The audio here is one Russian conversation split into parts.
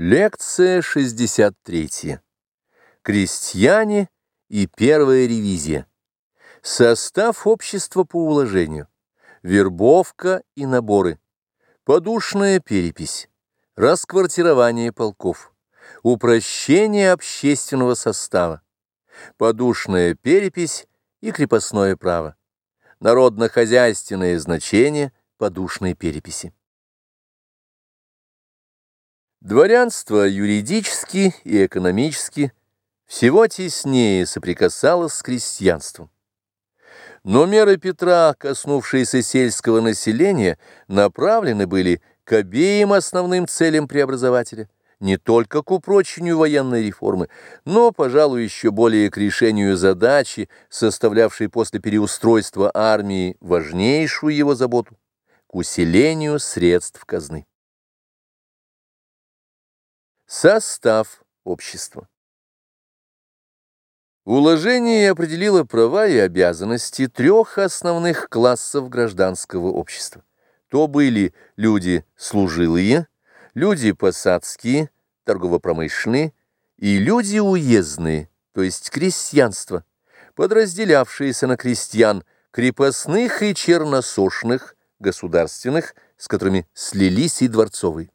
Лекция 63. Крестьяне и первая ревизия. Состав общества по уложению. Вербовка и наборы. Подушная перепись. Расквартирование полков. Упрощение общественного состава. Подушная перепись и крепостное право. Народно-хозяйственное значение подушной переписи. Дворянство юридически и экономически всего теснее соприкасалось с крестьянством. Но меры Петра, коснувшиеся сельского населения, направлены были к обеим основным целям преобразователя, не только к упрочению военной реформы, но, пожалуй, еще более к решению задачи, составлявшей после переустройства армии важнейшую его заботу, к усилению средств казны. Состав общества. Уложение определило права и обязанности трех основных классов гражданского общества. То были люди служилые, люди посадские, торгово-промышленные и люди уездные, то есть крестьянство, подразделявшиеся на крестьян крепостных и черносошных, государственных, с которыми слились и дворцовые.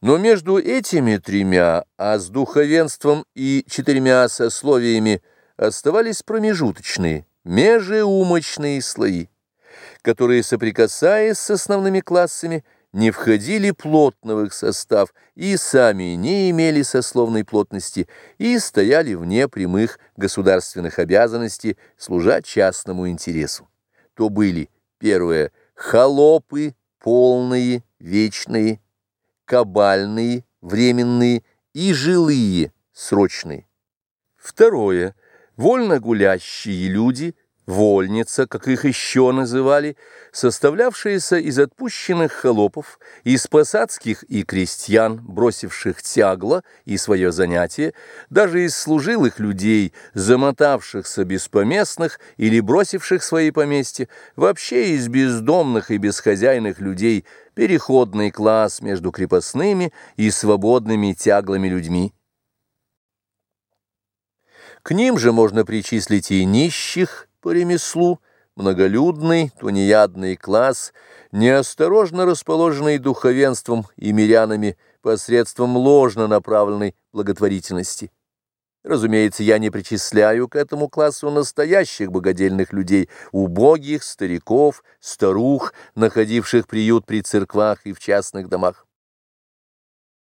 Но между этими тремя, а с духовенством и четырьмя сословиями оставались промежуточные, межеумочные слои, которые, соприкасаясь с основными классами, не входили плотно в их состав и сами не имели сословной плотности и стояли вне прямых государственных обязанностей, служа частному интересу. То были, первое, холопы, полные, вечные, кабальные, временные и жилые, срочные. Второе. Вольно гулящие люди – вольница, как их еще называли, составлявшаяся из отпущенных холопов, из посадских и крестьян, бросивших тягло и свое занятие, даже из служилых людей, замотавшихся беспоместных или бросивших свои поместья, вообще из бездомных и бесхозяйных людей, переходный класс между крепостными и свободными тяглыми людьми. К ним же можно причислить и нищих, по ремеслу, многолюдный, тунеядный класс, неосторожно расположенный духовенством и мирянами посредством ложно направленной благотворительности. Разумеется, я не причисляю к этому классу настоящих богодельных людей, убогих, стариков, старух, находивших приют при церквах и в частных домах.